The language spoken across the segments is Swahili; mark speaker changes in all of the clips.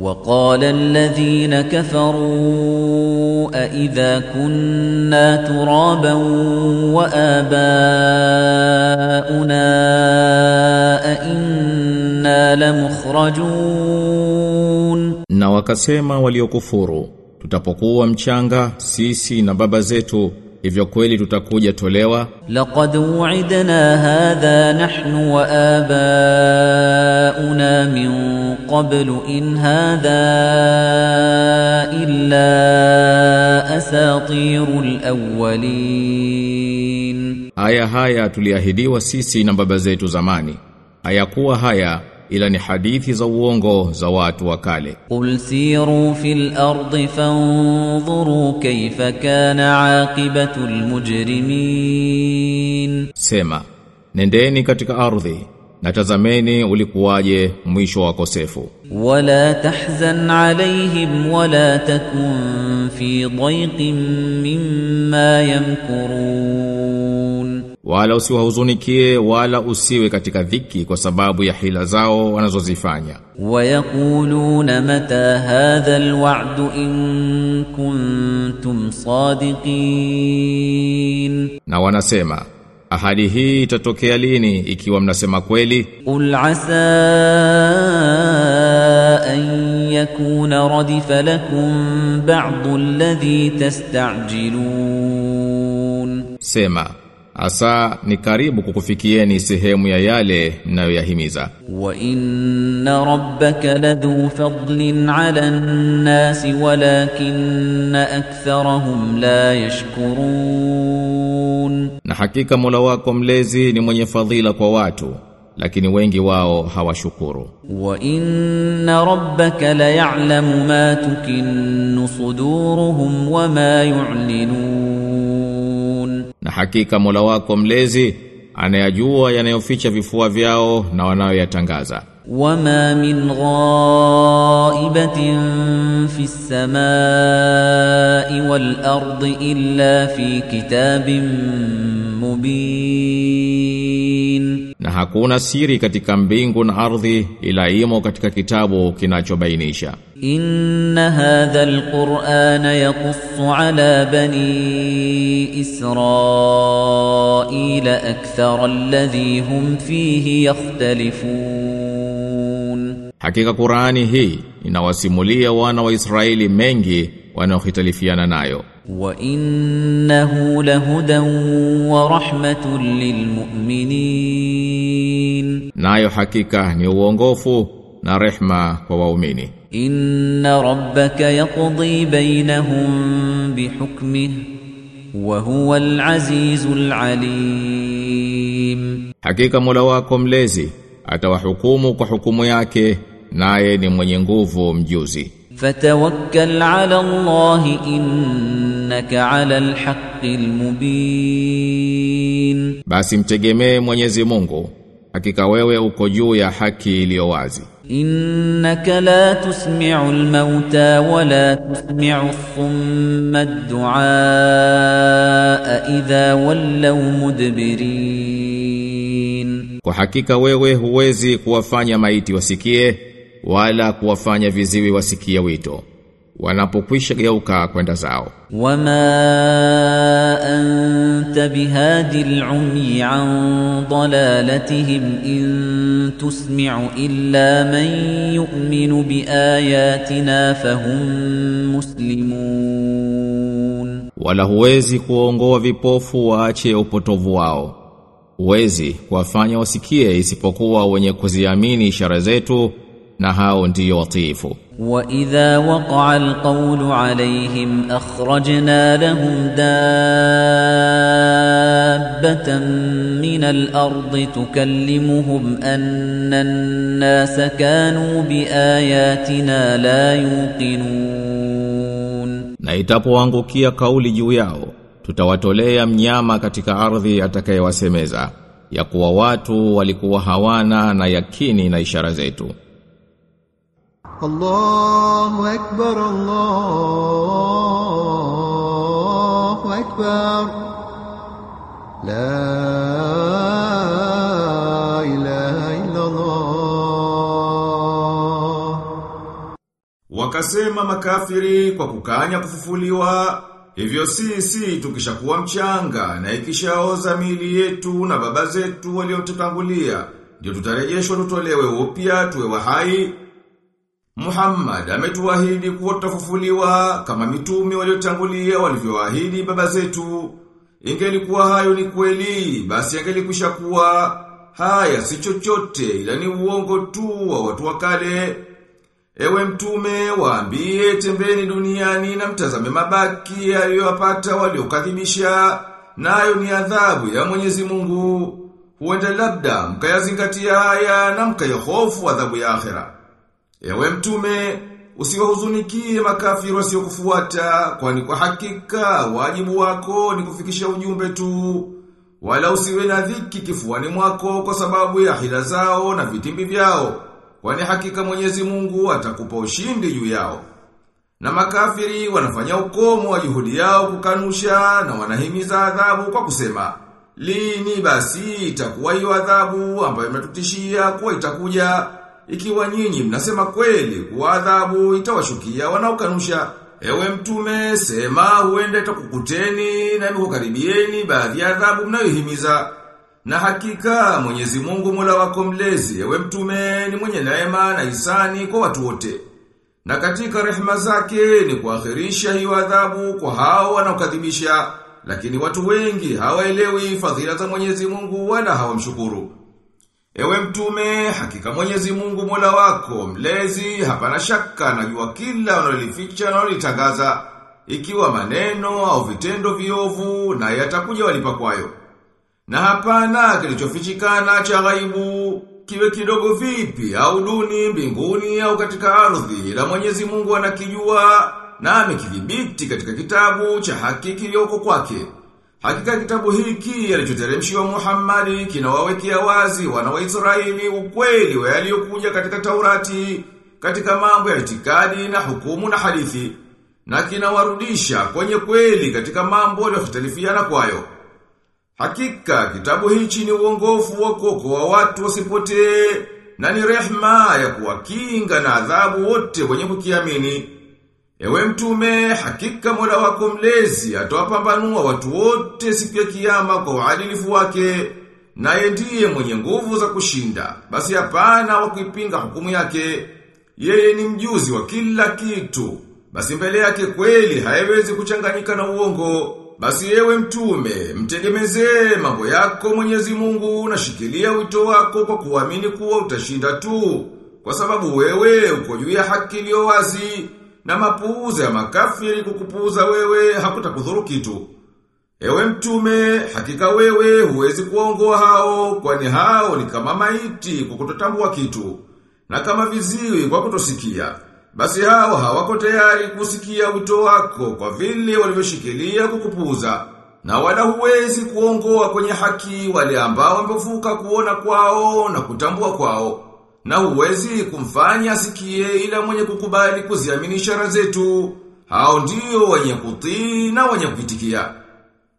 Speaker 1: وقال الذين كفروا أإذا كنا ترابا وآباؤنا أئنا لمخرجون
Speaker 2: Na wakasema waliokufuru, tutapokuwa mchanga sisi na baba zetu, hivyo kweli tutakuja tolewa.
Speaker 1: Laqad wuidna hadha nahnu wa abauna min qablu in hadha illa asatirul
Speaker 2: awwalin, aya haya tuliahidiwa sisi na baba zetu zamani, hayakuwa haya ila ni hadithi za uongo za watu wa kale.
Speaker 1: Qul siru fil ardi fanzuru kayfa kana aqibatu almujrimin,
Speaker 2: sema nendeni katika ardhi na tazameni ulikuwaje mwisho wa kosefu.
Speaker 1: Wala tahzan alaihim wala takun fi dhayqin mimma yamkurun
Speaker 2: wala usiwahuzunikie wala usiwe katika dhiki kwa sababu ya hila zao wanazozifanya.
Speaker 1: Wayakuluna mata hadha alwa'du in kuntum sadiqin,
Speaker 2: na wanasema ahadi hii itatokea lini ikiwa mnasema kweli?
Speaker 1: Ul asa an yakuna radif lakum ba'd alladhi tastajilun,
Speaker 2: sema asa ni karibu kukufikieni sehemu ya yale mnayoyahimiza.
Speaker 1: Wa inna rabbaka ladhu fadlin 'ala an-nasi walakinna aktharahum la yashkurun,
Speaker 2: na hakika Mola wako mlezi ni mwenye fadhila kwa watu lakini wengi wao hawashukuru.
Speaker 1: Wa inna rabbaka la ya'lamu ma tukinnu suduruhum
Speaker 2: wa ma yu'linun hakika Mola wako mlezi anayajua yanayoficha vifua vyao na wanayoyatangaza.
Speaker 1: وما من غائبة في السماء والأرض إلا في كتاب مبين
Speaker 2: na hakuna siri katika mbingu na ardhi ila imo katika kitabu kinachobainisha.
Speaker 1: Inna hadha alqur'ana yaqussu ala bani israila akthar alladhi hum fihi yakhtalifun.
Speaker 2: Hakika qur'ani hii inawasimulia wana wa Israeli mengi wanaohitalifiana nayo.
Speaker 1: وإنه لهدى ورحمة للمؤمنين
Speaker 2: Nayo hakika ni uongofu na rehma kwa waumini.
Speaker 1: إن ربك يقضي بينهم بحكمه وهو العزيز العليم
Speaker 2: Hakika Mola wako mlezi atawahukumu kwa hukumu yake naye ni mwenye nguvu mjuzi.
Speaker 1: فتوكل على الله إنك على الحق المبين
Speaker 2: Basi mtegemee Mwenyezi Mungu. Hakika wewe uko juu ya haki iliyo wazi.
Speaker 1: إنك لا تسمع الموتى ولا تسمع الصم الدعاء إذا ولوا مدبرين
Speaker 2: Kwa hakika wewe huwezi kuwafanya maiti wasikie wala kuwafanya viziwi wasikia wito wanapokwisha geuka kwenda zao.
Speaker 1: Wama anta bihadi al-umyi an dalalatihim in tusmi'u illa man yu'minu biayatina fahum muslimun.
Speaker 2: Wala huwezi kuongoa vipofu waache upotovu wao. Huwezi kuwafanya wasikie isipokuwa wenye kuziamini ishara zetu na hao ndiyo watiifu.
Speaker 1: Wa idha waqa'a alqawlu alayhim akhrajna lahum dabbatan min al-ard tukallimuhum anna an-nasa kanu biayatina la yuqinun.
Speaker 2: Na itapoangukia kauli juu yao tutawatolea mnyama katika ardhi atakayewasemeza ya kuwa watu walikuwa hawana na yakini na ishara zetu.
Speaker 3: الله أكبر الله أكبر لا
Speaker 2: Wakasema makafiri kwa kukanya kufufuliwa, hivyo sisi tukishakuwa mchanga na ikishaoza mili yetu na baba zetu waliotutangulia, ndio tutarejeshwa tutolewe upya tuwe wahai. Muhammad ametuahidi kuwa tutafufuliwa kama mitume waliotangulia walivyoahidi baba zetu. Ingelikuwa hayo ni kweli, basi angelikwisha kuwa haya si chochote ila ni uongo tu wa watu wa kale. Ewe mtume waambie tembeni duniani na mtazame mabaki aliyowapata waliokadhibisha nayo ni adhabu ya Mwenyezi Mungu. Huenda labda mkayazingatia haya na mkayahofu adhabu ya akhera. Ewe mtume usiwahuzunikie makafiri wasiokufuata kwani kwa hakika wajibu wako ni kufikisha ujumbe tu. Wala usiwe na dhiki kifuani mwako kwa sababu ya hila zao na vitimbi vyao. Kwani hakika Mwenyezi Mungu atakupa ushindi juu yao. Na makafiri wanafanya ukomo wa juhudi yao kukanusha na wanahimiza adhabu kwa kusema, lini basi itakuwa hiyo adhabu ambayo imetutishia kuwa itakuja, ikiwa nyinyi mnasema kweli kuadhabu adhabu itawashukia wanaokanusha. Ewe mtume, sema huende itakukuteni na imekukaribieni baadhi ya adhabu mnayohimiza. Na hakika Mwenyezi Mungu Mola wako mlezi, ewe mtume ni mwenye neema na hisani kwa watu wote. Na katika rehema zake ni kuakhirisha hiyo adhabu kwa hao wanaokadhibisha, lakini watu wengi hawaelewi fadhila za Mwenyezi Mungu wala hawamshukuru. Ewe mtume, hakika Mwenyezi Mungu Mola wako mlezi, hapana shaka anajua kila unalificha na unalitangaza, ikiwa maneno au vitendo viovu na yatakuja walipa kwayo. Na hapana kilichofichikana cha ghaibu, kiwe kidogo vipi au duni mbinguni au katika ardhi, ila Mwenyezi Mungu anakijua na amekidhibiti katika kitabu cha haki kilioko kwake. Hakika kitabu hiki alichoteremshiwa Muhammadi kinawawekea wazi wana wa Israeli ukweli wa yaliyokuja katika Taurati, katika mambo ya itikadi na hukumu na hadithi, na kinawarudisha kwenye kweli katika mambo yaliyohtalifiana kwayo. Hakika kitabu hichi ni uongofu wa kuokoa watu wasipotee na ni rehma ya kuwakinga na adhabu wote wenye kukiamini. Ewe mtume, hakika Mola wako mlezi atawapambanua watu wote siku ya kiyama kwa uadilifu wake, naye ndiye mwenye nguvu za kushinda. Basi hapana wa kuipinga hukumu yake. Yeye ni mjuzi wa kila kitu. Basi mbele yake kweli haiwezi kuchanganyika na uongo. Basi ewe mtume, mtegemezee mambo yako Mwenyezi Mungu na shikilia wito wako kwa kuamini kuwa utashinda tu. Kwa sababu wewe uko juu ya haki iliyo wazi na mapuuza ya makafiri kukupuuza wewe hakutakudhuru kitu. Ewe mtume, hakika wewe huwezi kuongoa hao, kwani hao ni kama maiti kwa kutotambua kitu, na kama viziwi kwa kutosikia. Basi hao hawako tayari kusikia wito wako kwa vile walivyoshikilia kukupuuza. Na wala huwezi kuongoa kwenye haki wale ambao wamefuka kuona kwao na kutambua kwao. Na huwezi kumfanya asikie ila mwenye kukubali kuziamini ishara zetu. Hao ndio wenye kutii na wenye kuitikia.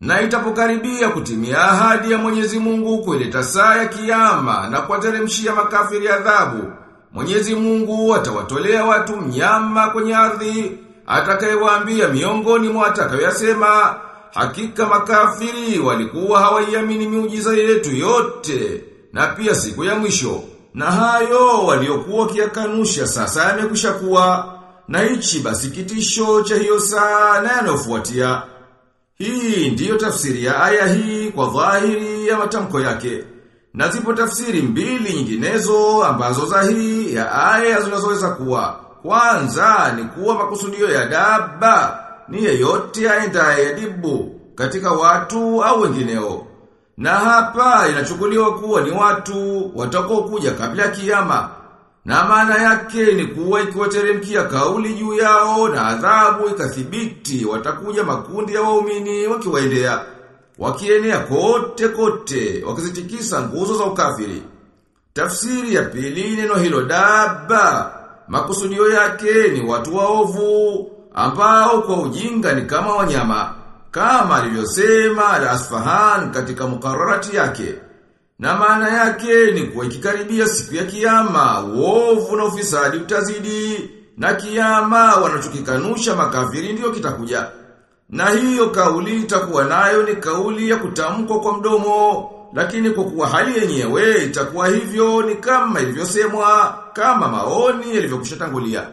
Speaker 2: Na itapokaribia kutimia ahadi ya Mwenyezi Mungu kuileta saa ya kiyama na kuwateremshia makafiri adhabu. Mwenyezi Mungu atawatolea watu mnyama kwenye ardhi, atakayewaambia miongoni mwa atakayoyasema, hakika makafiri walikuwa hawaiamini miujiza yetu yote, na pia siku ya mwisho. Na hayo waliokuwa kiakanusha sasa yamekwisha kuwa, na hichi basi kitisho cha hiyo saa na yanayofuatia. Hii ndiyo tafsiri ya aya hii kwa dhahiri ya matamko yake. Na zipo tafsiri mbili nyinginezo ambazo za hii ya aya zinazoweza kuwa. Kwanza ni kuwa makusudio ya daba ni yeyote aendaye yadibu katika watu au wengineo. Na hapa inachukuliwa kuwa ni watu watakao kuja kabla ya kiyama. Na maana yake ni kuwa ikiwateremkia kauli juu yao na adhabu ikathibiti watakuja makundi ya waumini wakiwaendea wakienea kote kote wakizitikisa nguzo za ukafiri. Tafsiri ya pili neno hilo daba makusudio yake ni watu waovu ambao kwa ujinga ni kama wanyama kama alivyosema al-Asfahan katika mukararati yake. Na maana yake ni kuwa ikikaribia siku ya kiyama, uovu na ufisadi utazidi, na kiyama wanachokikanusha makafiri ndiyo kitakuja. Na hiyo kauli itakuwa nayo ni kauli ya kutamkwa kwa mdomo, lakini kwa kuwa hali yenyewe itakuwa hivyo ni kama ilivyosemwa, kama maoni yalivyokushatangulia.